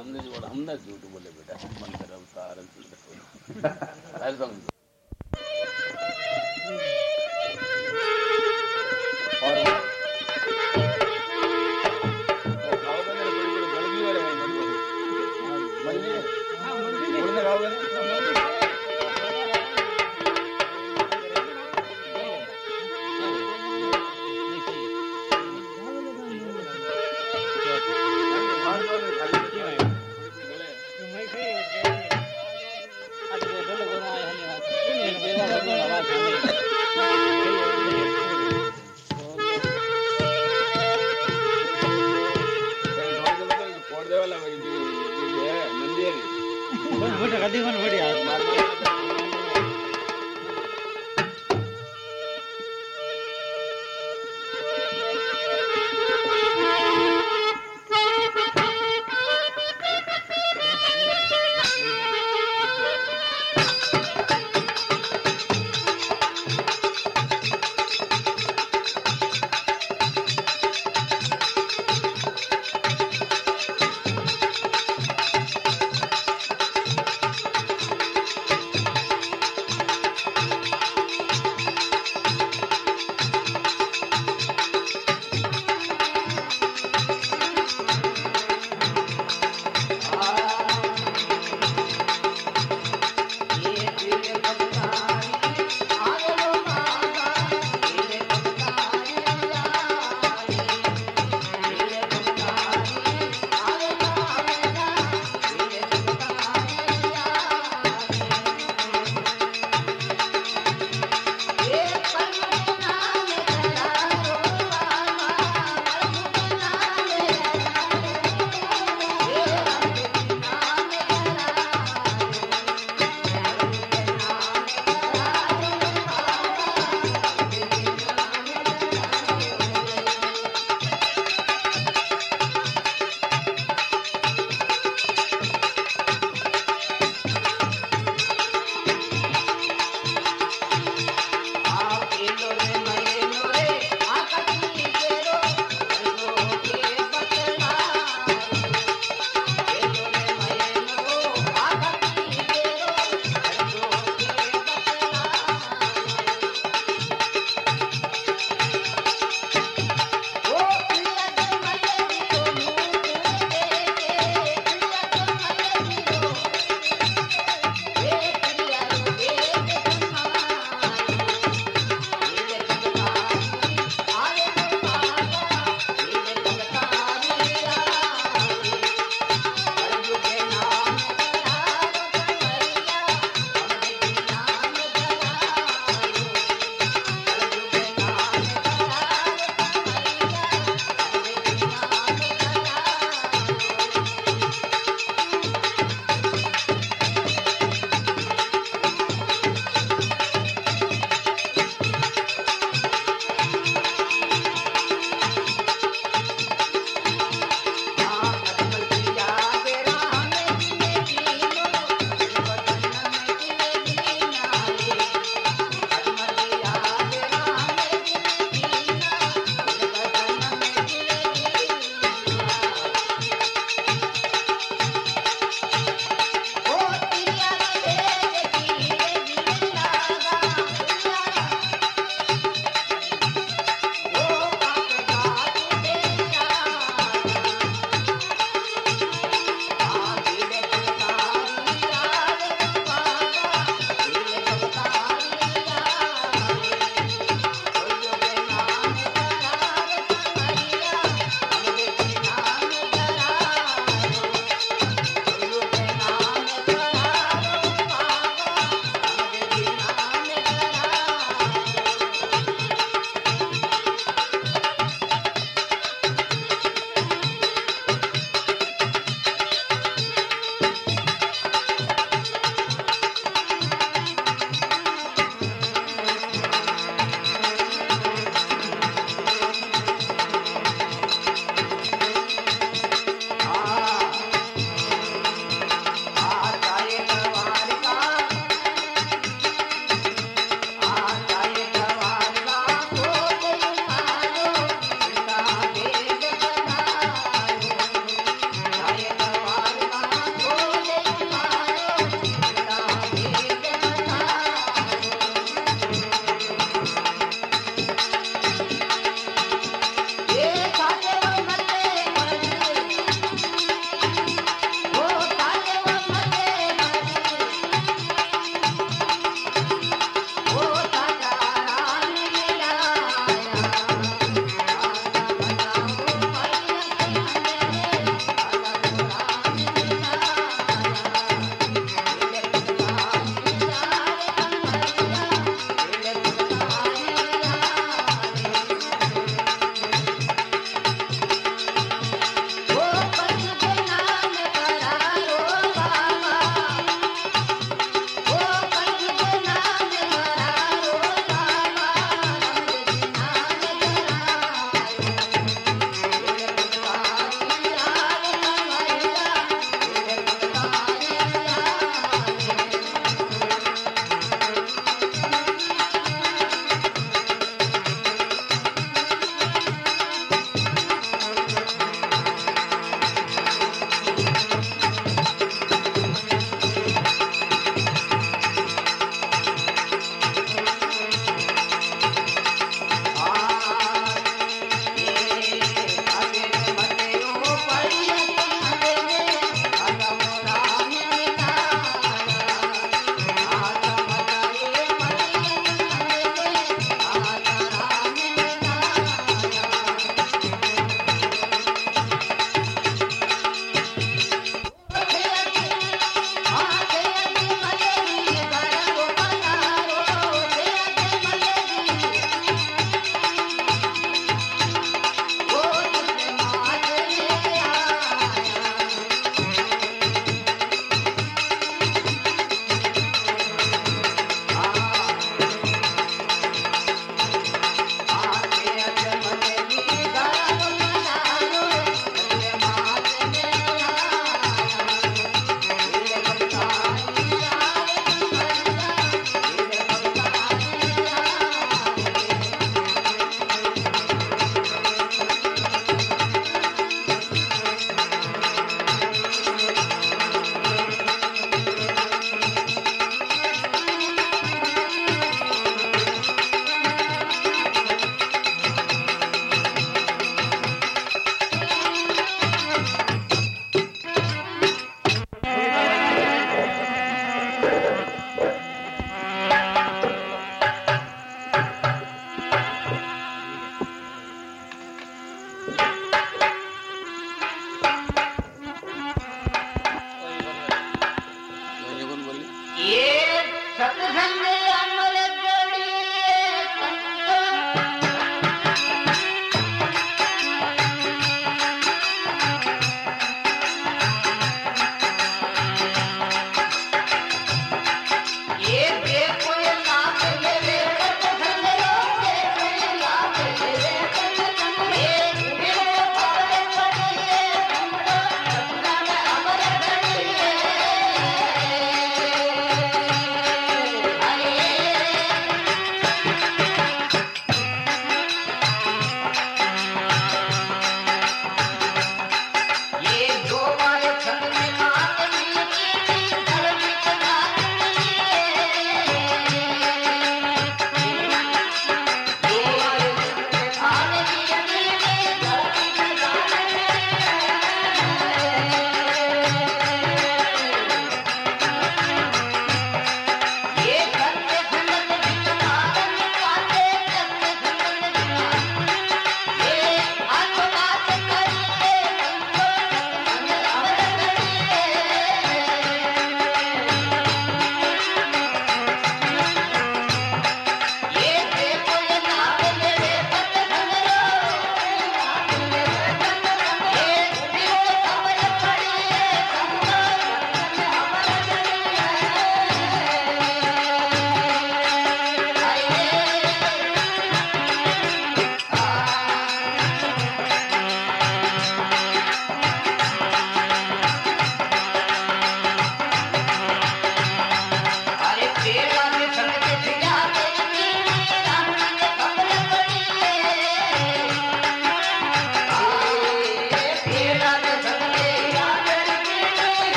हमने जो बोला हम ना झूठ बोले बेटा मंदिर अवतार झूठ बोले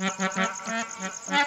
Mm-hmm.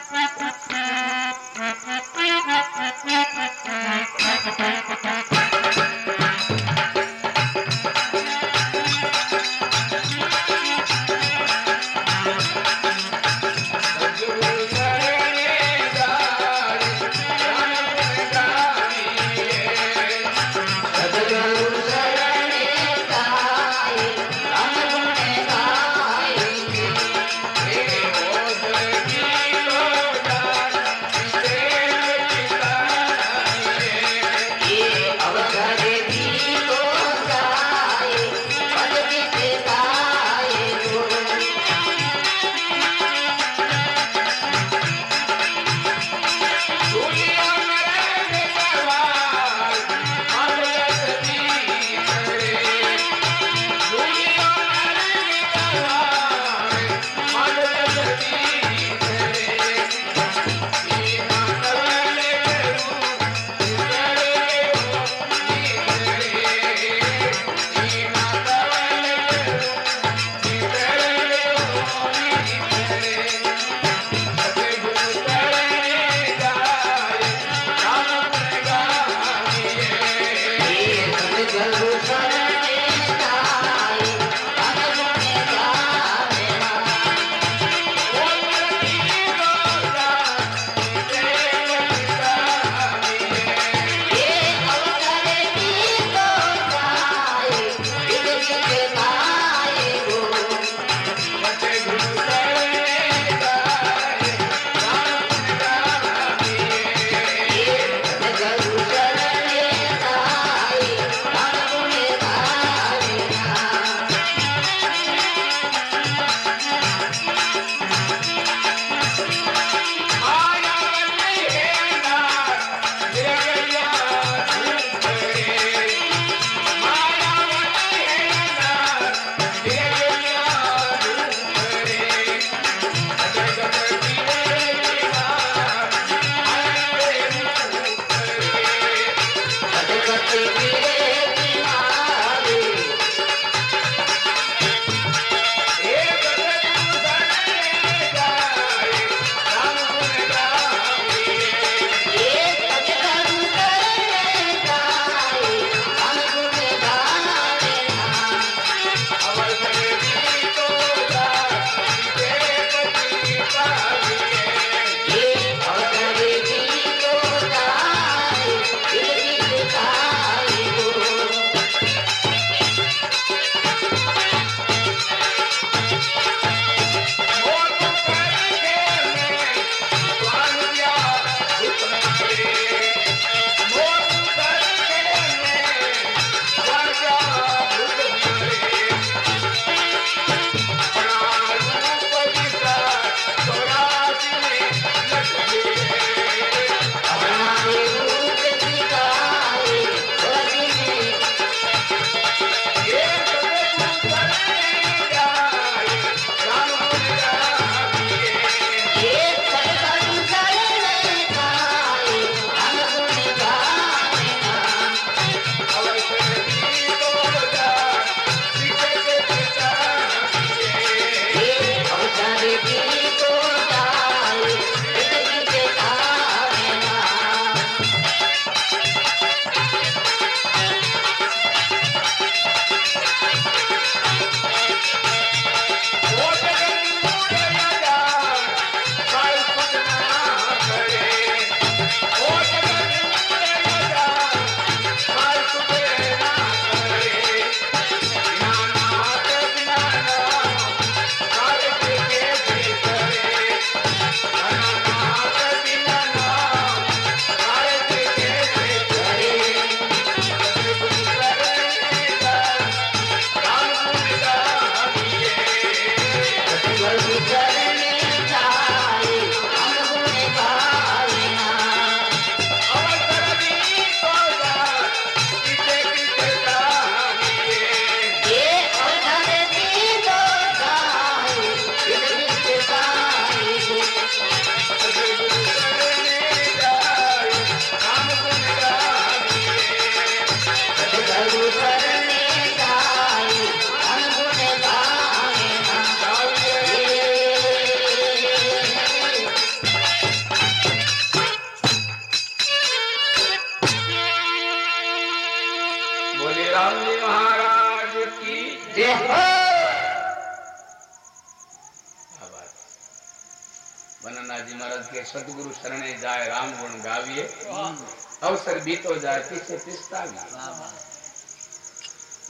अवसर बीतो जाए पीछे पिस्ताविए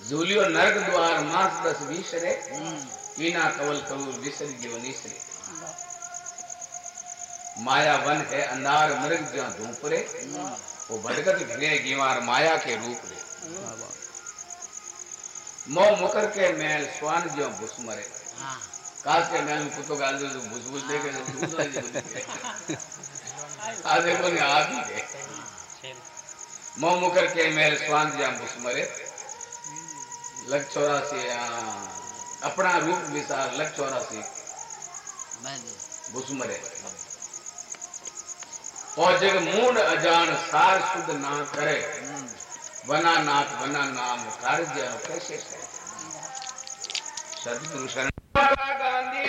झूलियो नरक द्वार मास दस विसरे कीना कवल करूर विसर गयो निसरे। माया वन है अंधार मृग जो धूप रे वो भटकत घिरे गिवार माया के रूप रे। मोह मुकर के मैल स्वान जो भुस मरे। काश के मैल में कुत्तो गाल दे तो भुस भुस दे के ने आप ही गए मोह मुकर के मैल स्वान जो भुस मरे। लग चौरासी अपना रूप विसार लग चौरासी। भुस मरे। और जग मूड अजान सार शुद्ध ना करे। बना नाथ बना नाम कार्य कैसे सदगुरु शरण। गांधी